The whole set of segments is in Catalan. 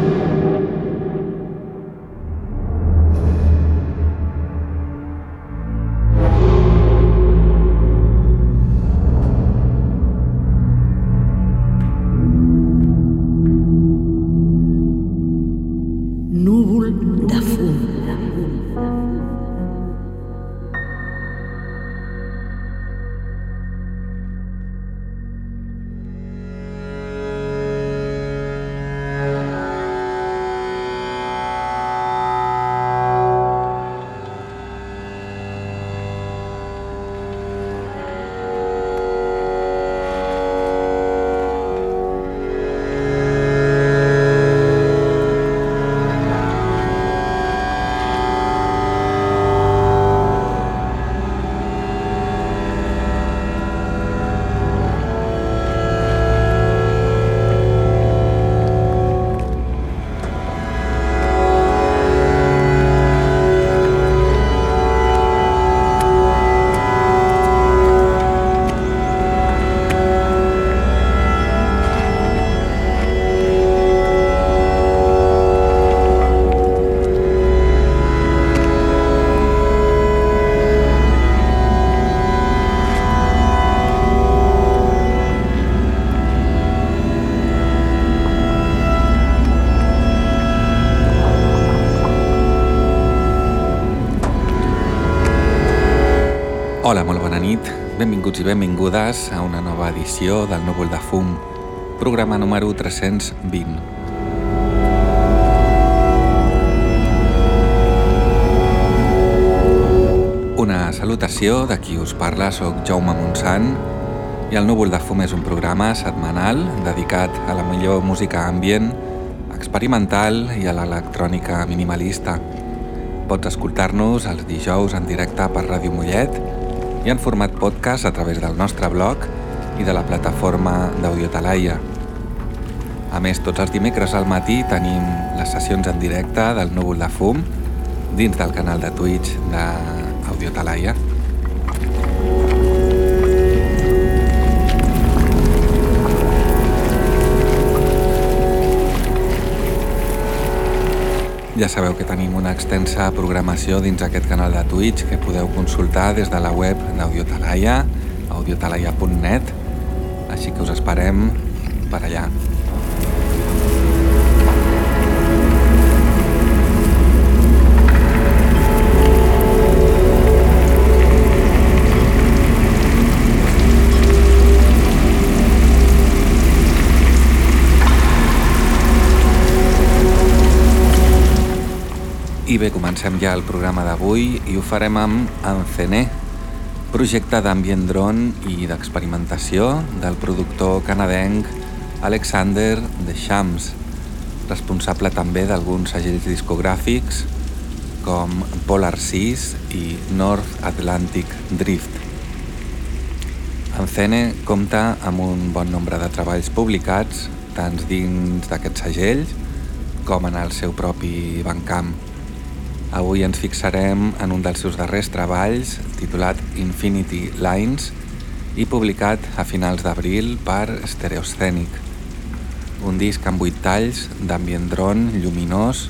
you benvinguts i benvingudes a una nova edició del Núvol de Fum, programa número 320. Una salutació de qui us parla, sóc Jaume Montsant i el Núvol de Fum és un programa setmanal dedicat a la millor música ambient, experimental i a l'electrònica minimalista. Pots escoltar-nos els dijous en directe per Ràdio Mollet i en format podcast a través del nostre blog i de la plataforma d'Audiotalaia. A més, tots els dimecres al matí tenim les sessions en directe del Núvol de Fum dins del canal de Twitch d'Audiotalaia. Ja sabeu que tenim una extensa programació dins aquest canal de Twitch que podeu consultar des de la web d'Audiotalaia, audiotalaia.net, així que us esperem per allà. I bé, comencem ja el programa d'avui i ho farem amb Encené, projecte d'ambient drone i d'experimentació del productor canadenc Alexander Deschamps, responsable també d'alguns segells discogràfics com Polar Seas i North Atlantic Drift. Encene compta amb un bon nombre de treballs publicats tant dins d'aquests segells com en el seu propi bancamp. Avui ens fixarem en un dels seus darrers treballs, titulat Infinity Lines, i publicat a finals d'abril per Stereoscenic. Un disc amb vuit talls d'ambient dron lluminós,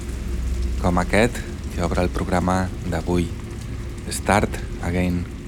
com aquest que obre el programa d'avui. Start Again.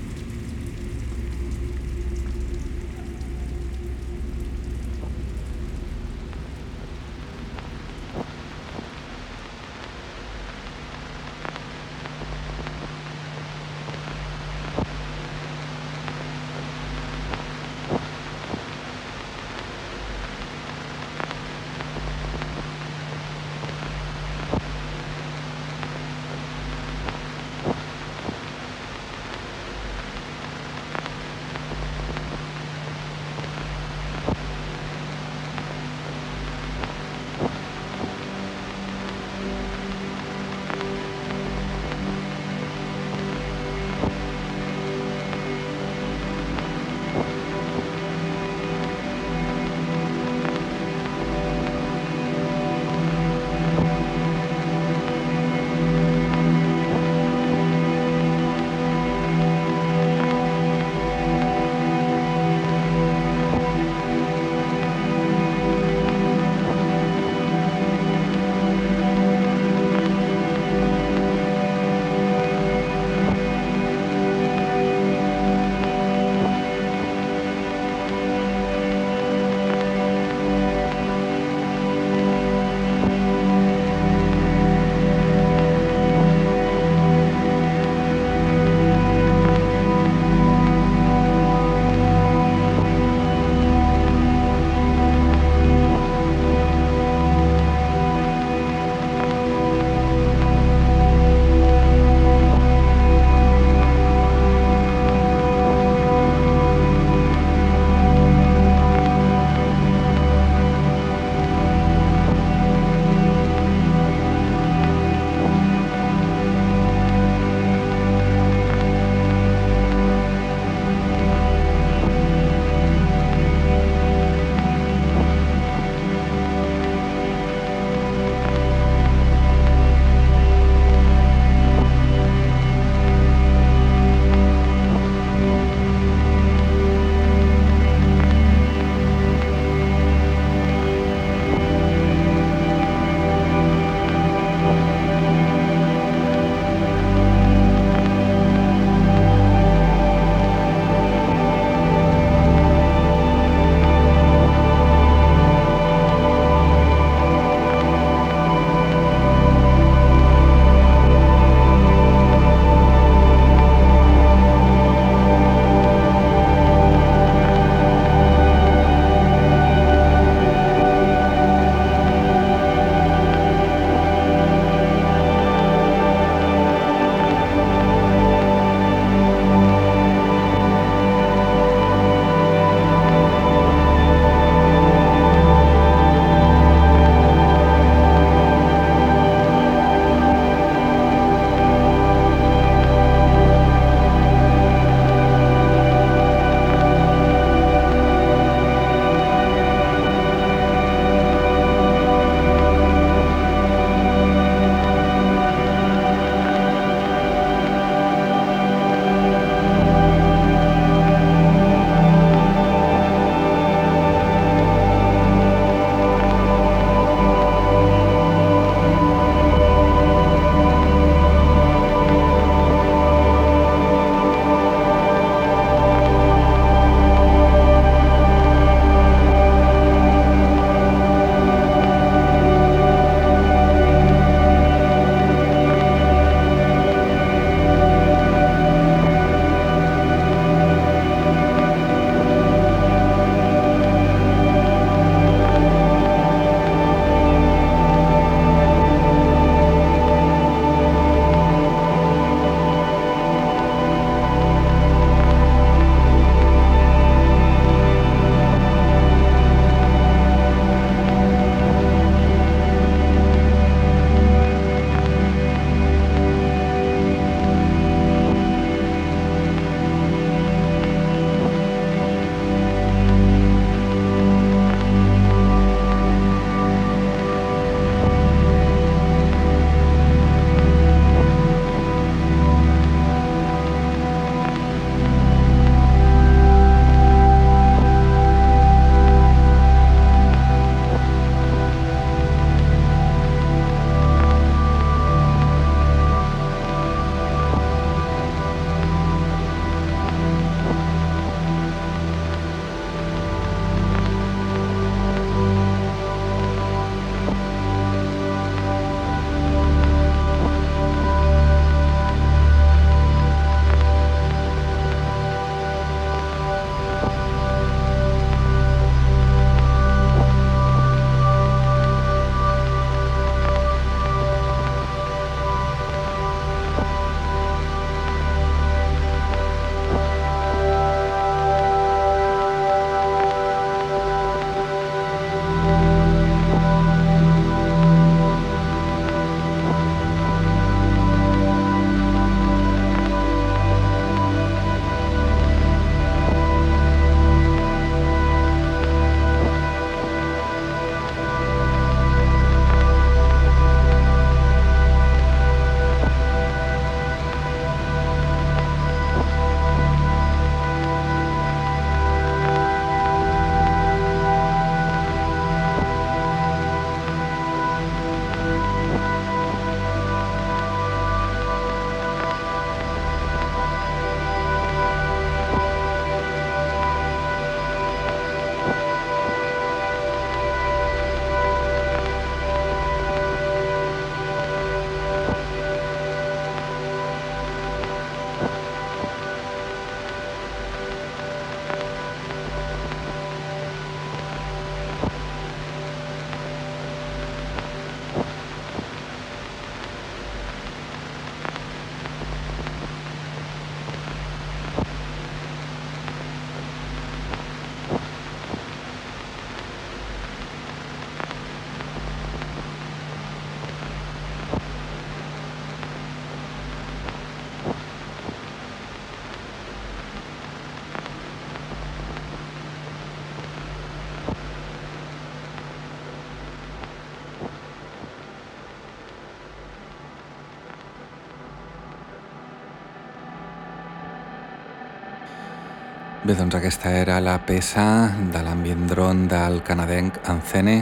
Bé, doncs aquesta era la peça de l'ambient dron del canadenc Anzene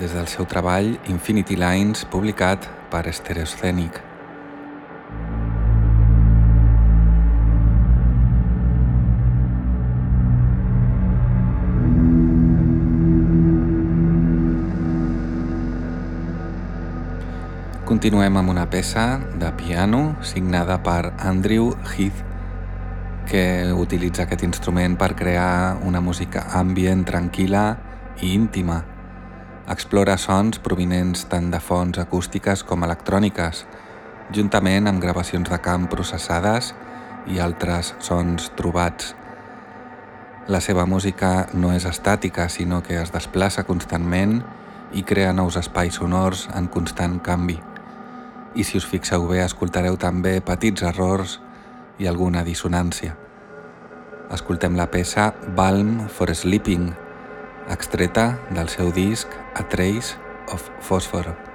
des del seu treball Infinity Lines publicat per Stereoscenic. Continuem amb una peça de piano signada per Andrew Heath que utilitza aquest instrument per crear una música ambient tranquil·la i íntima. Explora sons provinents tant de fonts acústiques com electròniques, juntament amb gravacions de camp processades i altres sons trobats. La seva música no és estàtica, sinó que es desplaça constantment i crea nous espais sonors en constant canvi. I si us fixeu bé, escoltareu també petits errors i alguna dissonància. Escoltem la peça Balm for Sleeping, extreta del seu disc A Trace of Phosphor.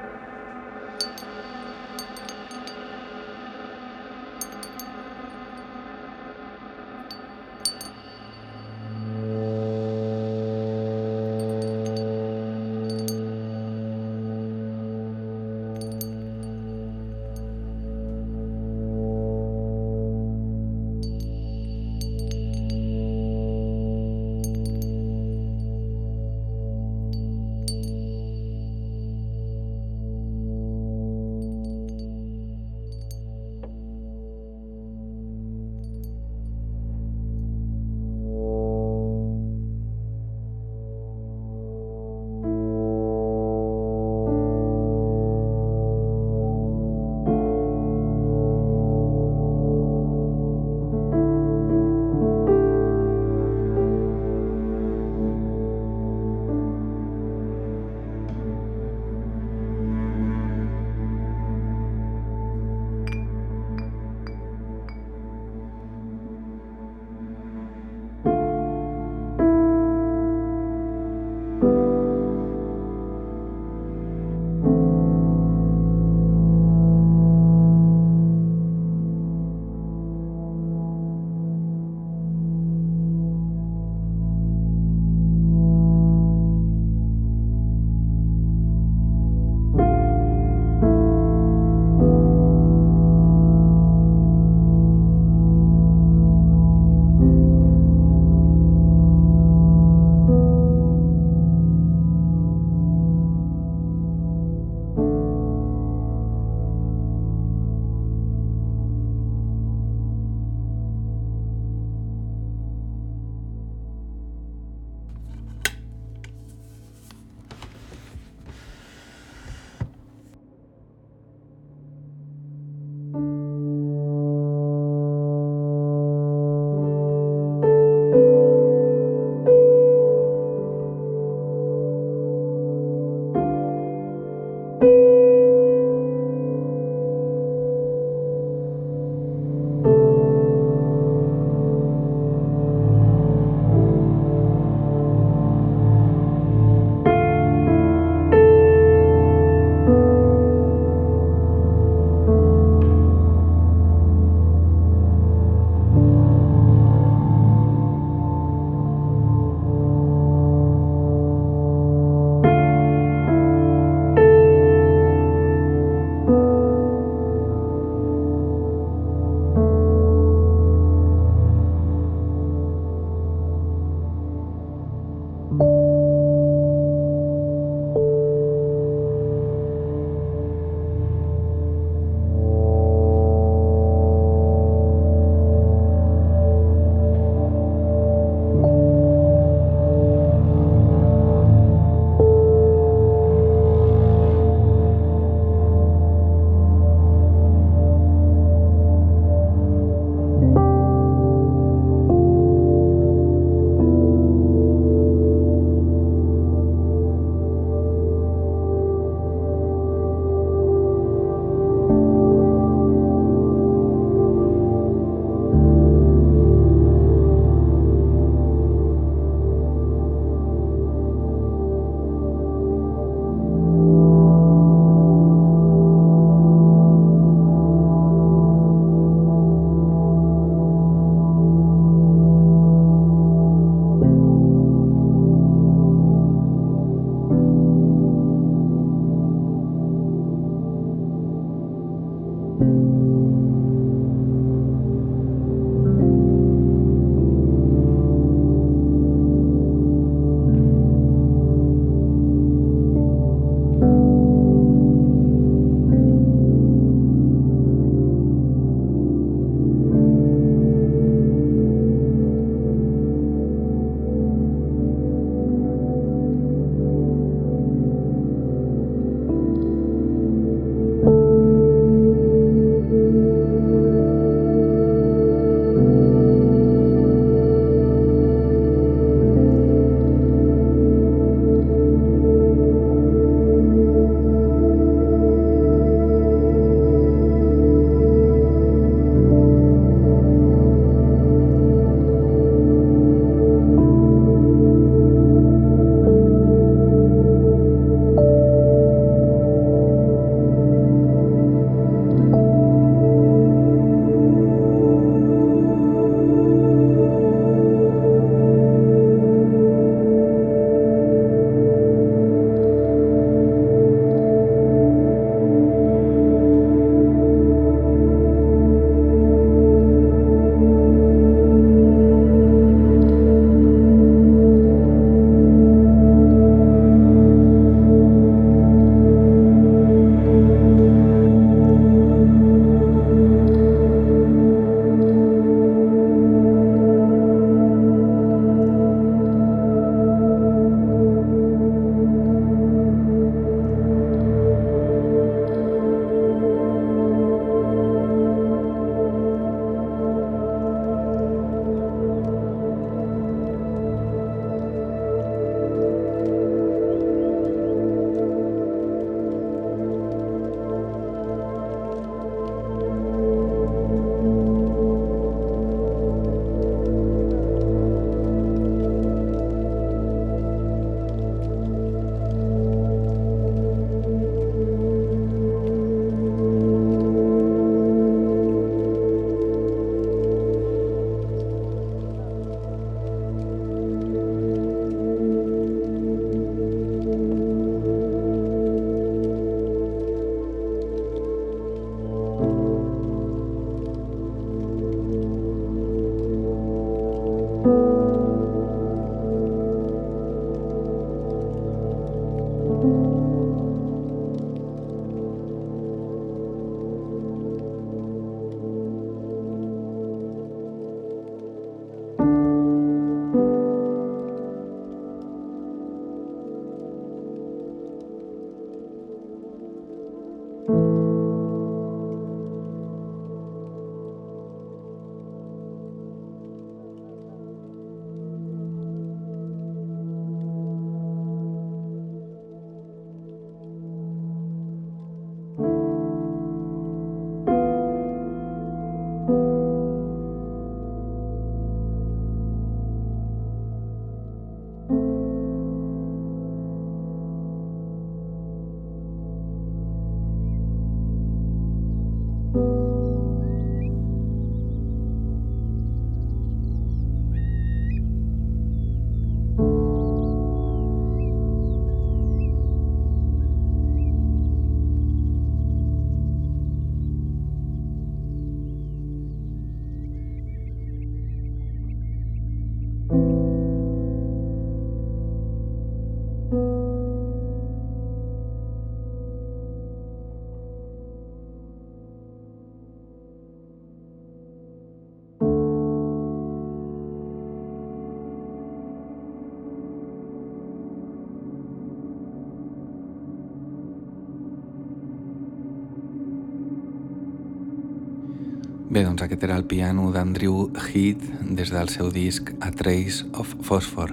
Bé, doncs aquest era el piano d'Andrew Heath des del seu disc A Trace of Phosphor.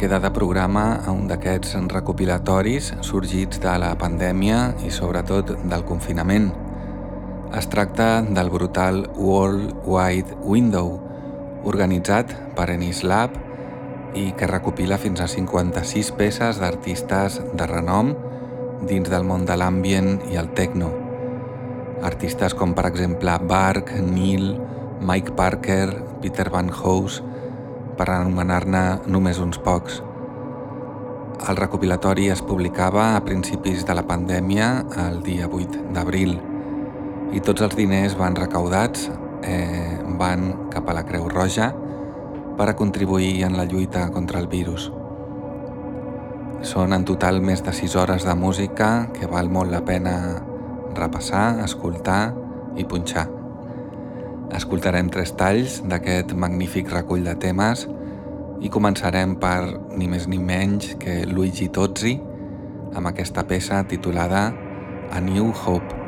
Queda de programa a un d'aquests recopilatoris sorgits de la pandèmia i sobretot del confinament. Es tracta del brutal World Wide Window, organitzat per Enislab i que recopila fins a 56 peces d'artistes de renom dins del món de l'ambient i el techno. Artistes com per exemple Bark, Neil, Mike Parker, Peter Van House, per anomenar-ne només uns pocs. El recopilatori es publicava a principis de la pandèmia el dia 8 d'abril i tots els diners van recaudats eh, van cap a la Creu Roja per a contribuir en la lluita contra el virus. Són en total més de 6 hores de música que val molt la pena repassar, escoltar i punxar. Escoltarem tres talls d'aquest magnífic recull de temes i començarem per ni més ni menys que Luigi Tozzi amb aquesta peça titulada A New Hope.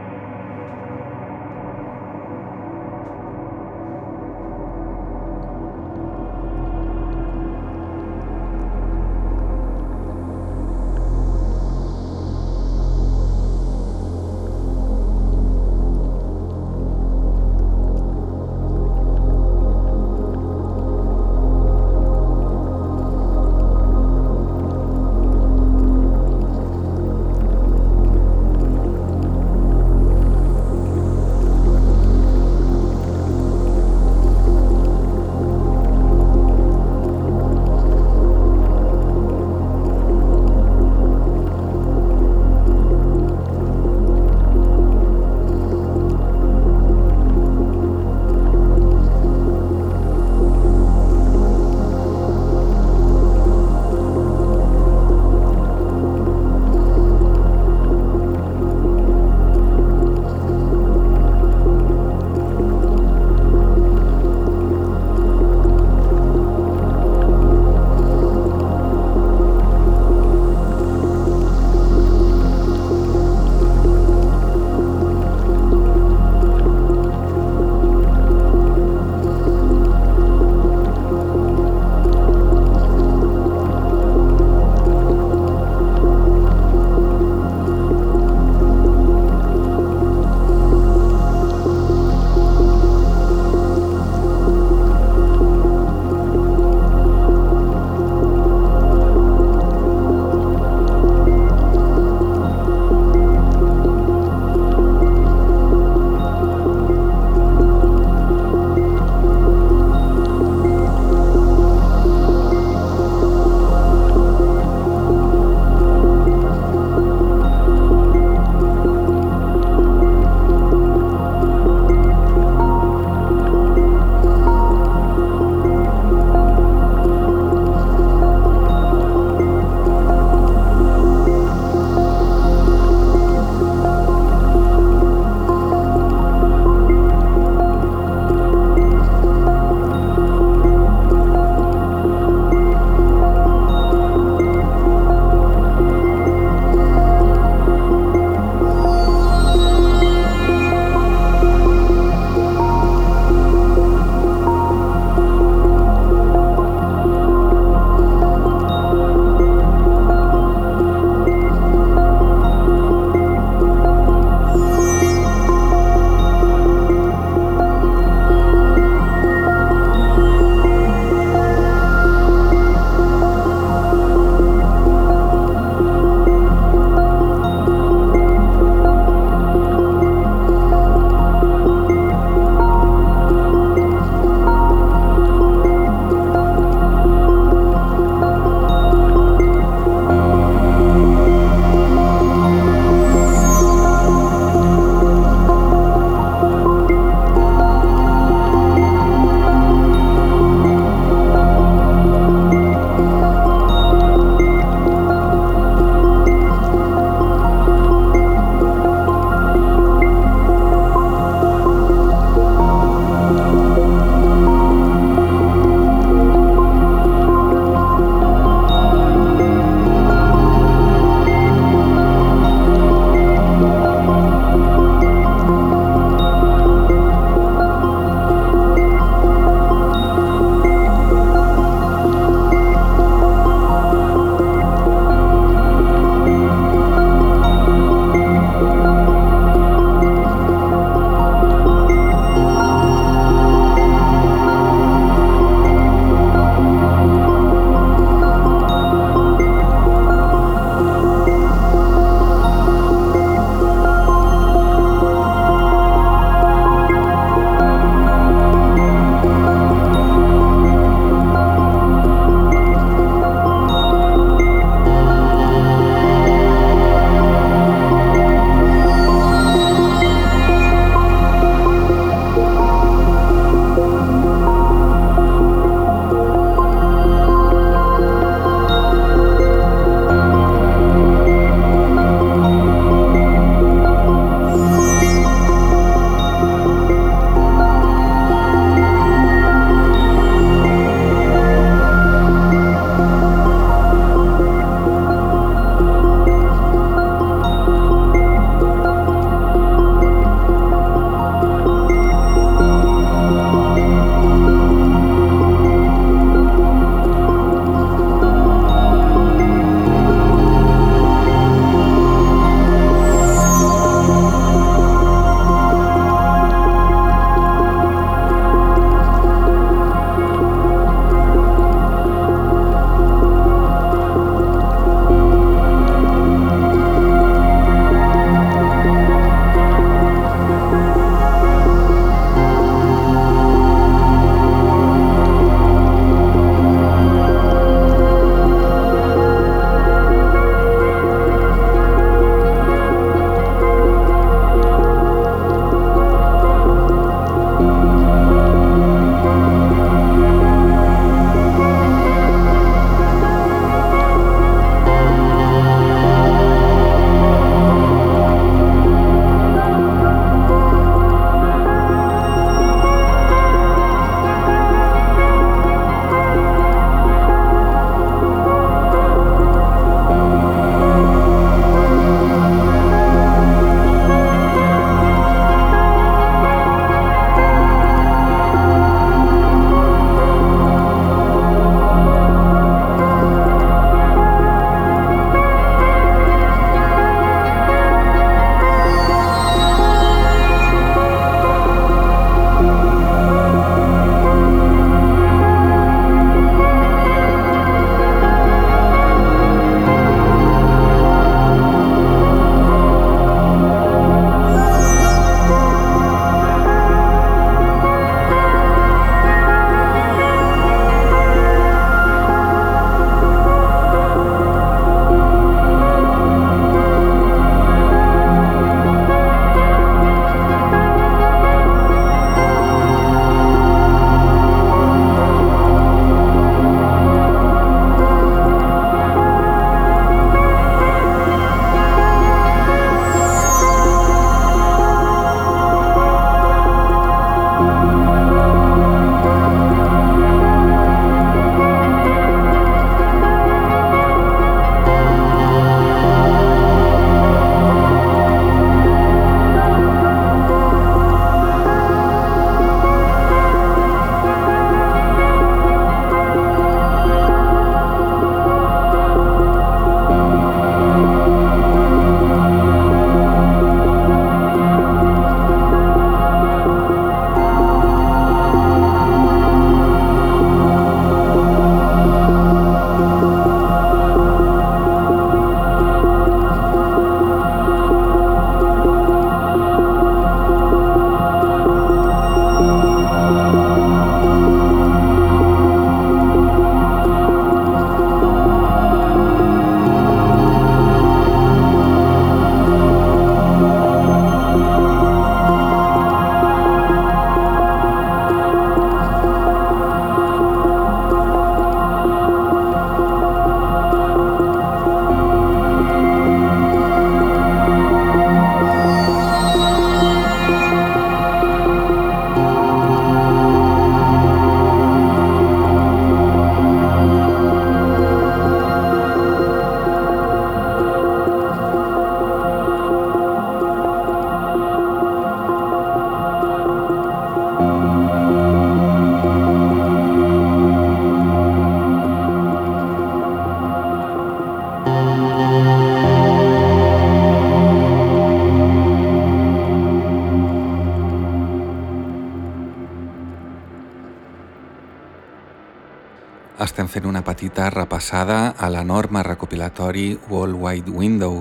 Estem fent una petita repassada a l'enorme recopilatori World Wide Window,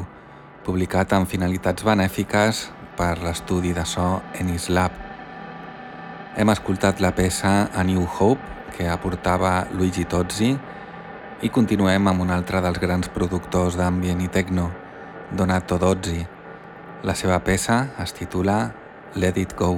publicat amb finalitats benèfiques per l'estudi de so Enislab. Hem escoltat la peça A New Hope, que aportava Luigi Tozzi, i continuem amb un altre dels grans productors d'ambient i techno, Donato Dozzi. La seva peça es titula Let It Go.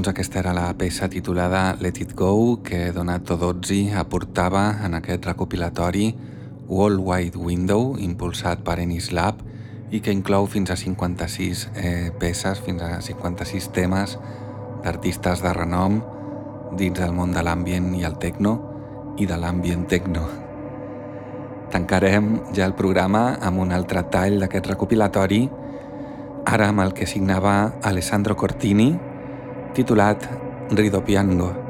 Doncs aquesta era la peça titulada Let It Go que Donato Dozzi aportava en aquest recopilatori World Wide Window impulsat per Enislab i que inclou fins a 56 eh, peces, fins a 56 temes d'artistes de renom dins del món de l'ambient i el techno i de l'ambient techno. Tancarem ja el programa amb un altre tall d'aquest recopilatori, ara amb el que signava Alessandro Cortini, titulat Ridopiango.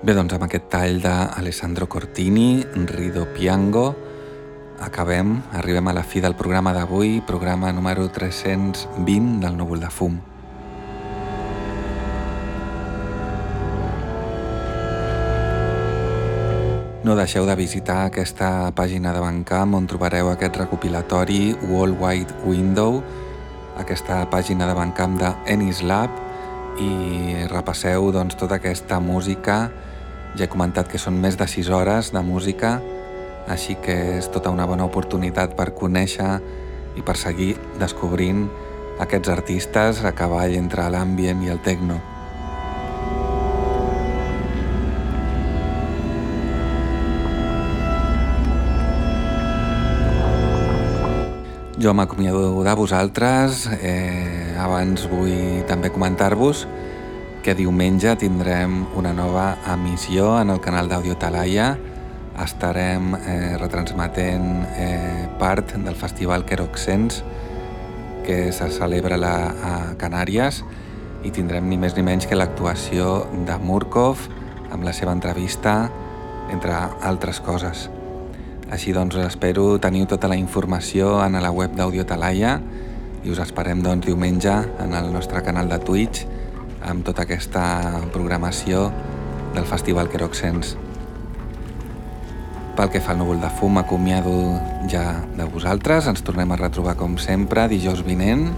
Bé, doncs amb aquest tall d'Alessandro Cortini, Rido Piango, acabem, arribem a la fi del programa d'avui, programa número 320 del Núvol de Fum. No deixeu de visitar aquesta pàgina de Bancamp on trobareu aquest recopilatori Wall Wide Window, aquesta pàgina de Bancamp de Lab i repasseu doncs, tota aquesta música ja he comentat que són més de 6 hores de música, així que és tota una bona oportunitat per conèixer i per seguir descobrint aquests artistes a cavall entre l'ambient i el techno. Jo m'acomiado de vosaltres. Eh, abans vull també comentar-vos que diumenge tindrem una nova emissió en el canal d'Audio Talaia. Estarem eh, retransmetent eh, part del festival Queroxens que se celebra la, a Canàries i tindrem ni més ni menys que l'actuació de Murkov amb la seva entrevista, entre altres coses. Així doncs espero teniu tota la informació en la web d'Audio Talaia i us esperem doncs diumenge en el nostre canal de Twitch amb tota aquesta programació del Festival Queroxens. Pel que fa al núvol de fum, acomiado ja de vosaltres. Ens tornem a retrobar com sempre dijous vinent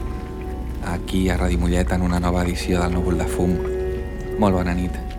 aquí a Ràdio Mollet en una nova edició del núvol de fum. Molt bona nit.